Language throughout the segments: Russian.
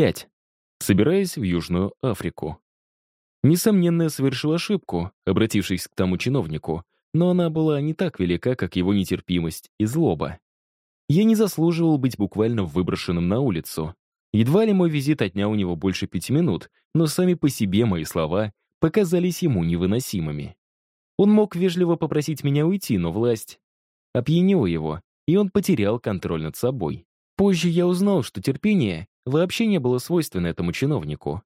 5. Собираясь в Южную Африку. Несомненно, совершил ошибку, обратившись к тому чиновнику, но она была не так велика, как его нетерпимость и злоба. Я не заслуживал быть буквально выброшенным на улицу. Едва ли мой визит отнял у него больше пяти минут, но сами по себе мои слова показались ему невыносимыми. Он мог вежливо попросить меня уйти, но власть опьянила его, и он потерял контроль над собой. Позже я узнал, что терпение вообще не было свойственно этому чиновнику.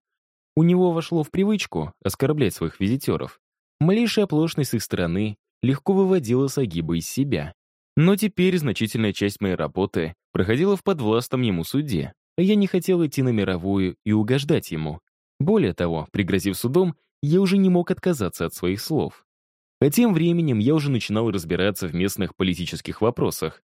У него вошло в привычку оскорблять своих визитеров. Малейшая оплошность с их стороны легко выводила Сагиба из себя. Но теперь значительная часть моей работы проходила в подвластном ему суде, а я не хотел идти на мировую и угождать ему. Более того, пригрозив судом, я уже не мог отказаться от своих слов. А тем временем я уже начинал разбираться в местных политических вопросах.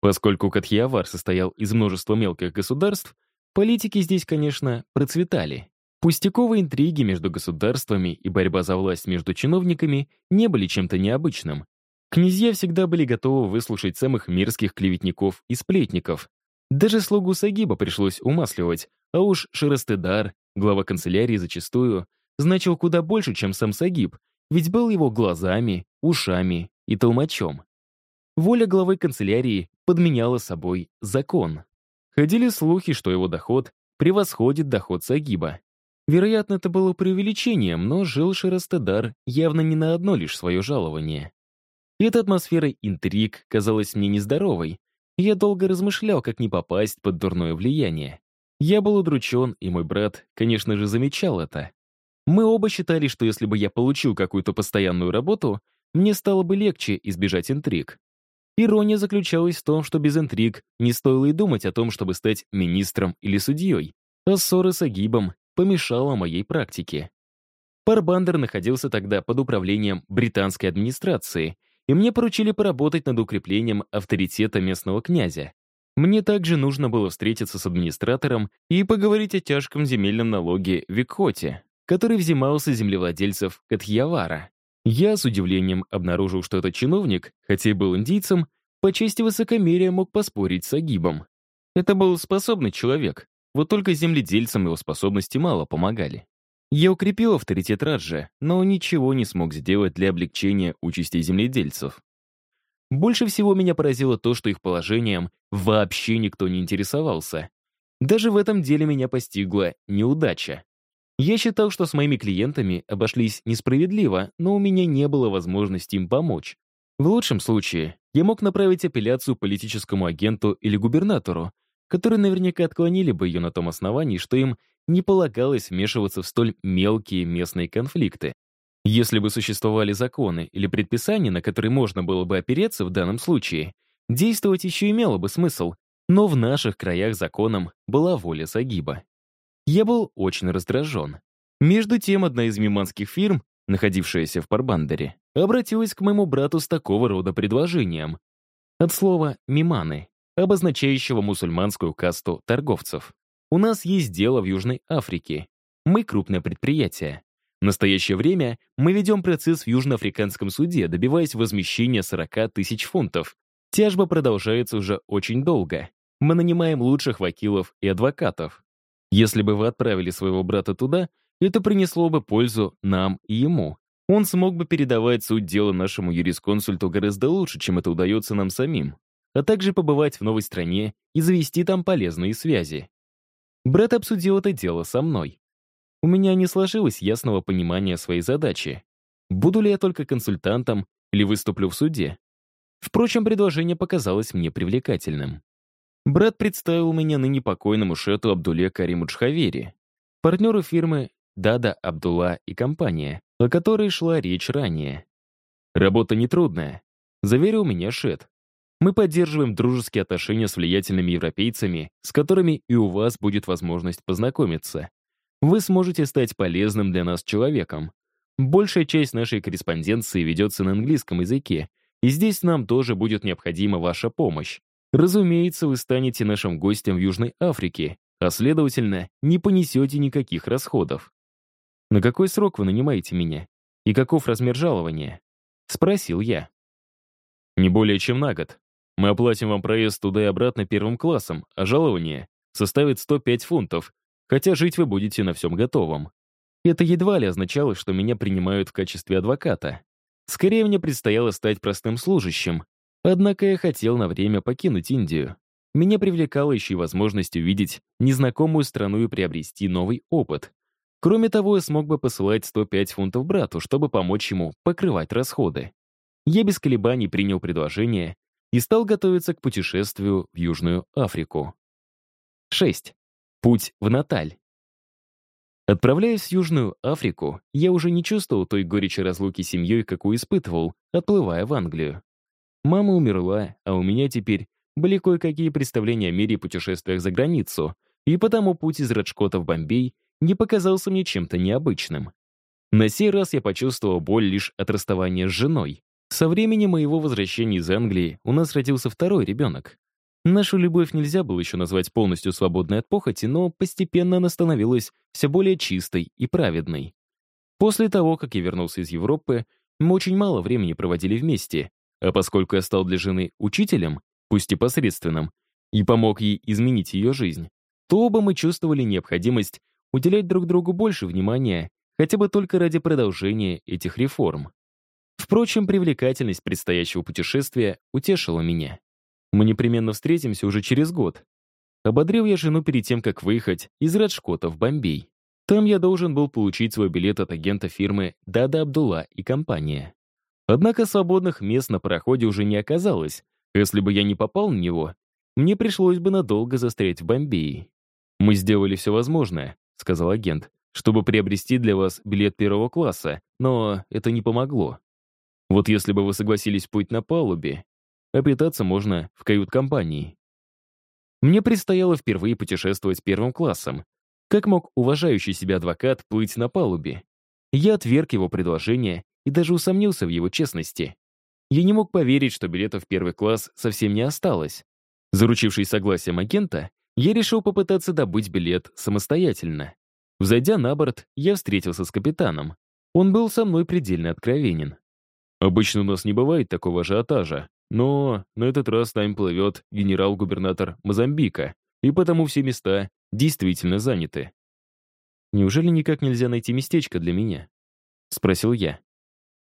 Поскольку Катхиавар состоял из множества мелких государств, политики здесь, конечно, процветали. Пустяковые интриги между государствами и борьба за власть между чиновниками не были чем-то необычным. Князья всегда были готовы выслушать самых мерзких клеветников и сплетников. Даже слугу Сагиба пришлось умасливать, а уж Шерастедар, глава канцелярии зачастую, значил куда больше, чем сам Сагиб, ведь был его глазами, ушами и толмачом. Воля главы канцелярии подменяла собой закон. Ходили слухи, что его доход превосходит доход Сагиба. Вероятно, это было преувеличением, но жил Шерастедар явно не на одно лишь свое жалование. Эта атмосфера интриг казалась мне нездоровой. Я долго размышлял, как не попасть под дурное влияние. Я был удручен, и мой брат, конечно же, замечал это. Мы оба считали, что если бы я получил какую-то постоянную работу, мне стало бы легче избежать интриг. Ирония заключалась в том, что без интриг не стоило и думать о том, чтобы стать министром или судьей, а ссоры с Агибом помешала моей практике. Парбандер находился тогда под управлением британской администрации, и мне поручили поработать над укреплением авторитета местного князя. Мне также нужно было встретиться с администратором и поговорить о тяжком земельном налоге Викхоте, который взимался землевладельцев Катхьявара. Я с удивлением обнаружил, что этот чиновник, хотя и был индийцем, по чести высокомерия мог поспорить с Агибом. Это был способный человек, вот только земледельцам его способности мало помогали. Я укрепил авторитет Раджа, но ничего не смог сделать для облегчения участи земледельцев. Больше всего меня поразило то, что их положением вообще никто не интересовался. Даже в этом деле меня постигла неудача. Я считал, что с моими клиентами обошлись несправедливо, но у меня не было возможности им помочь. В лучшем случае я мог направить апелляцию политическому агенту или губернатору, которые наверняка отклонили бы ее на том основании, что им не полагалось вмешиваться в столь мелкие местные конфликты. Если бы существовали законы или предписания, на которые можно было бы опереться в данном случае, действовать еще имело бы смысл, но в наших краях законом была воля Сагиба. Я был очень раздражен. Между тем, одна из миманских фирм, находившаяся в Парбандере, обратилась к моему брату с такого рода предложением. От слова «миманы», обозначающего мусульманскую касту торговцев. У нас есть дело в Южной Африке. Мы крупное предприятие. В настоящее время мы ведем процесс в Южноафриканском суде, добиваясь возмещения 40 тысяч фунтов. Тяжба продолжается уже очень долго. Мы нанимаем лучших вакилов и адвокатов. Если бы вы отправили своего брата туда, это принесло бы пользу нам и ему. Он смог бы передавать суть дела нашему юрисконсульту гораздо лучше, чем это удается нам самим, а также побывать в новой стране и завести там полезные связи. Брат обсудил это дело со мной. У меня не сложилось ясного понимания своей задачи. Буду ли я только консультантом или выступлю в суде? Впрочем, предложение показалось мне привлекательным. Брат представил меня на непокойному шету Абдуле Кариму Чхавери, партнеру фирмы Дада Абдулла и компания, о которой шла речь ранее. Работа нетрудная, заверил меня Шет. Мы поддерживаем дружеские отношения с влиятельными европейцами, с которыми и у вас будет возможность познакомиться. Вы сможете стать полезным для нас человеком. Большая часть нашей корреспонденции ведется на английском языке, и здесь нам тоже будет необходима ваша помощь. Разумеется, вы станете нашим гостем в Южной Африке, а следовательно, не понесете никаких расходов. На какой срок вы нанимаете меня? И каков размер жалования? Спросил я. Не более чем на год. Мы оплатим вам проезд туда и обратно первым классом, а жалование составит 105 фунтов, хотя жить вы будете на всем готовом. Это едва ли означало, что меня принимают в качестве адвоката. Скорее, мне предстояло стать простым служащим. Однако я хотел на время покинуть Индию. Меня привлекала еще и возможность увидеть незнакомую страну и приобрести новый опыт. Кроме того, я смог бы посылать 105 фунтов брату, чтобы помочь ему покрывать расходы. Я без колебаний принял предложение и стал готовиться к путешествию в Южную Африку. 6. Путь в Наталь. Отправляясь в Южную Африку, я уже не чувствовал той горечи разлуки с семьей, какую испытывал, отплывая в Англию. Мама умерла, а у меня теперь были кое-какие представления о мире и путешествиях за границу, и потому путь из Раджкота в Бомбей не показался мне чем-то необычным. На сей раз я почувствовал боль лишь от расставания с женой. Со времени моего возвращения из Англии у нас родился второй ребенок. Нашу любовь нельзя было еще назвать полностью свободной от похоти, но постепенно она становилась все более чистой и праведной. После того, как я вернулся из Европы, мы очень мало времени проводили вместе, а поскольку я стал для жены учителем, пусть и посредственным, и помог ей изменить ее жизнь, то оба мы чувствовали необходимость уделять друг другу больше внимания, хотя бы только ради продолжения этих реформ. Впрочем, привлекательность предстоящего путешествия утешила меня. Мы непременно встретимся уже через год. Ободрил я жену перед тем, как выехать из Раджкота в Бомбей. Там я должен был получить свой билет от агента фирмы Дада Абдулла и компания. Однако свободных мест на пароходе уже не оказалось, если бы я не попал на него, мне пришлось бы надолго застрять в Бомбее. «Мы сделали все возможное», — сказал агент, «чтобы приобрести для вас билет первого класса, но это не помогло. Вот если бы вы согласились путь на палубе, а питаться можно в кают-компании». Мне предстояло впервые путешествовать первым классом. Как мог уважающий себя адвокат плыть на палубе? Я отверг его предложение и даже усомнился в его честности. Я не мог поверить, что билетов в первый класс совсем не осталось. Заручившись согласием агента, я решил попытаться добыть билет самостоятельно. Взойдя на борт, я встретился с капитаном. Он был со мной предельно откровенен. «Обычно у нас не бывает такого ажиотажа, но на этот раз с нами плывет генерал-губернатор Мозамбика, и потому все места действительно заняты». «Неужели никак нельзя найти местечко для меня?» — спросил я.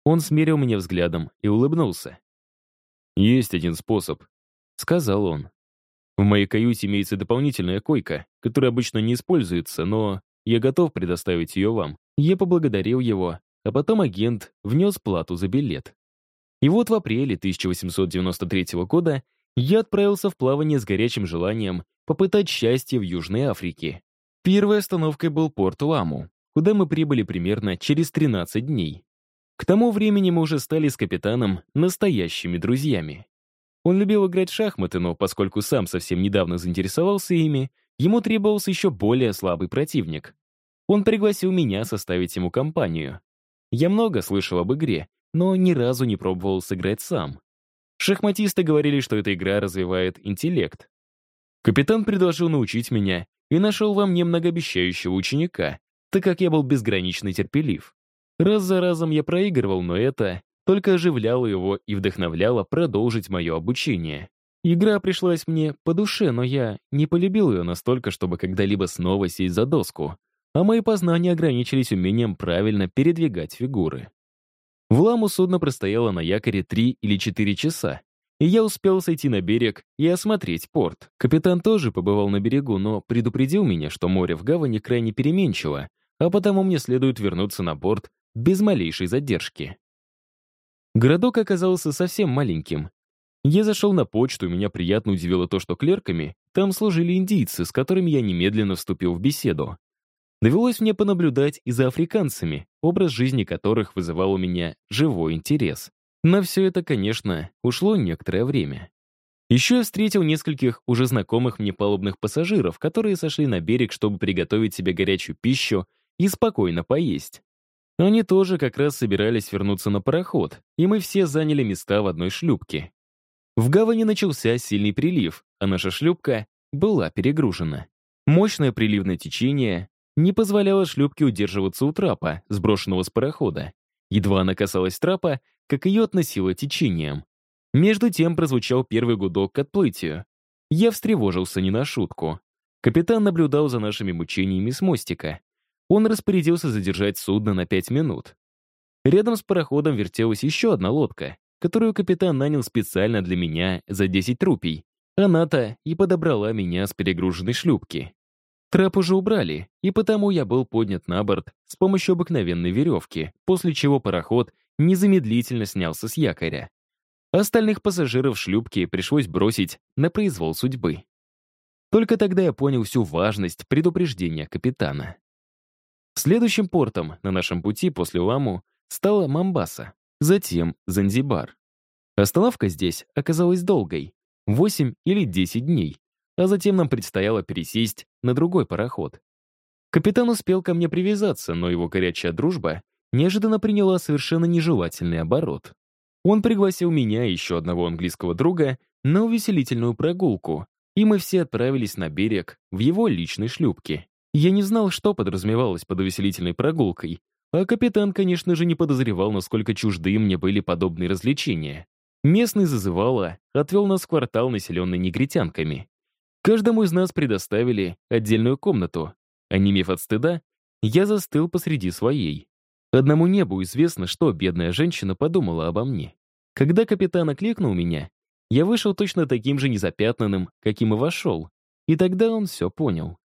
Он смерил меня взглядом и улыбнулся. «Есть один способ», — сказал он. «В моей каюте имеется дополнительная койка, которая обычно не используется, но я готов предоставить ее вам». Я поблагодарил его, а потом агент внес плату за билет. И вот в апреле 1893 года я отправился в плавание с горячим желанием попытать счастье в Южной Африке. Первой остановкой был порт Уаму, куда мы прибыли примерно через 13 дней. К тому времени мы уже стали с капитаном настоящими друзьями. Он любил играть в шахматы, но поскольку сам совсем недавно заинтересовался ими, ему требовался еще более слабый противник. Он пригласил меня составить ему компанию. Я много слышал об игре, но ни разу не пробовал сыграть сам. Шахматисты говорили, что эта игра развивает интеллект. Капитан предложил научить меня и нашел во мне многообещающего ученика, так как я был безгранично терпелив. Раз за разом я проигрывал, но это только оживляло его и вдохновляло продолжить мое обучение. Игра пришлась мне по душе, но я не полюбил ее настолько, чтобы когда-либо снова сесть за доску, а мои познания ограничились умением правильно передвигать фигуры. В ламу судно простояло на якоре три или четыре часа, и я успел сойти на берег и осмотреть порт. Капитан тоже побывал на берегу, но предупредил меня, что море в гавани крайне переменчиво, а потому мне следует вернуться на борт без малейшей задержки. Городок оказался совсем маленьким. Я зашел на почту, и меня приятно удивило то, что клерками там служили индийцы, с которыми я немедленно вступил в беседу. Довелось мне понаблюдать и за африканцами, образ жизни которых вызывал у меня живой интерес. На все это, конечно, ушло некоторое время. Еще я встретил нескольких уже знакомых мне палубных пассажиров, которые сошли на берег, чтобы приготовить себе горячую пищу и спокойно поесть. Они тоже как раз собирались вернуться на пароход, и мы все заняли места в одной шлюпке. В гавани начался сильный прилив, а наша шлюпка была перегружена. Мощное приливное течение не позволяло шлюпке удерживаться у трапа, сброшенного с парохода. Едва она касалась трапа, как ее относило течением. Между тем прозвучал первый гудок к отплытию. Я встревожился не на шутку. Капитан наблюдал за нашими мучениями с мостика. Он распорядился задержать судно на пять минут. Рядом с пароходом вертелась еще одна лодка, которую капитан нанял специально для меня за 10 рупий. Она-то и подобрала меня с перегруженной шлюпки. Трап уже убрали, и потому я был поднят на борт с помощью обыкновенной веревки, после чего пароход незамедлительно снялся с якоря. Остальных пассажиров шлюпки пришлось бросить на произвол судьбы. Только тогда я понял всю важность предупреждения капитана. Следующим портом на нашем пути после Ламу стала Мамбаса, затем Занзибар. Остановка здесь оказалась долгой — 8 или 10 дней, а затем нам предстояло пересесть на другой пароход. Капитан успел ко мне привязаться, но его горячая дружба неожиданно приняла совершенно нежелательный оборот. Он пригласил меня и еще одного английского друга на увеселительную прогулку, и мы все отправились на берег в его личной шлюпке. Я не знал, что подразумевалось под увеселительной прогулкой, а капитан, конечно же, не подозревал, насколько чужды мне были подобные развлечения. Местный зазывало отвел нас в квартал, населенный негритянками. Каждому из нас предоставили отдельную комнату. Онемев от стыда, я застыл посреди своей. Одному небу известно, что бедная женщина подумала обо мне. Когда капитан окликнул меня, я вышел точно таким же незапятнанным, каким и вошел. И тогда он все понял.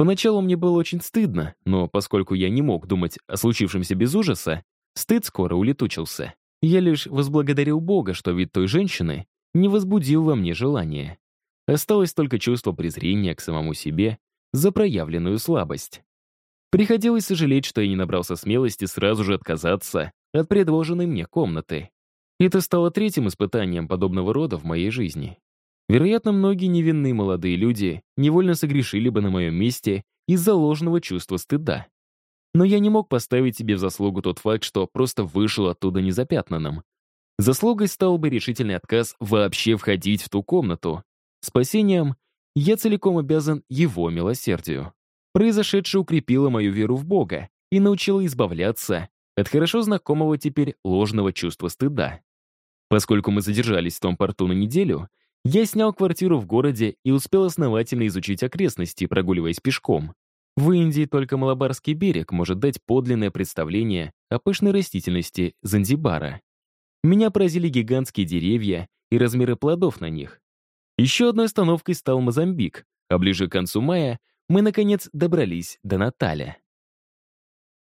Поначалу мне было очень стыдно, но поскольку я не мог думать о случившемся без ужаса, стыд скоро улетучился. Я лишь возблагодарил Бога, что вид той женщины не возбудил во мне желания. Осталось только чувство презрения к самому себе за проявленную слабость. Приходилось сожалеть, что я не набрался смелости сразу же отказаться от предложенной мне комнаты. Это стало третьим испытанием подобного рода в моей жизни. Вероятно, многие невинные молодые люди невольно согрешили бы на моем месте из-за ложного чувства стыда. Но я не мог поставить себе в заслугу тот факт, что просто вышел оттуда незапятнанным. Заслугой стал бы решительный отказ вообще входить в ту комнату. Спасением я целиком обязан его милосердию. Произошедшее укрепило мою веру в Бога и научило избавляться от хорошо знакомого теперь ложного чувства стыда. Поскольку мы задержались в том порту на неделю, я снял квартиру в городе и успел основательно изучить окрестности, прогуливаясь пешком. В Индии только Малабарский берег может дать подлинное представление о пышной растительности Занзибара. Меня поразили гигантские деревья и размеры плодов на них. Еще одной остановкой стал Мозамбик, а ближе к концу мая мы, наконец, добрались до Наталя.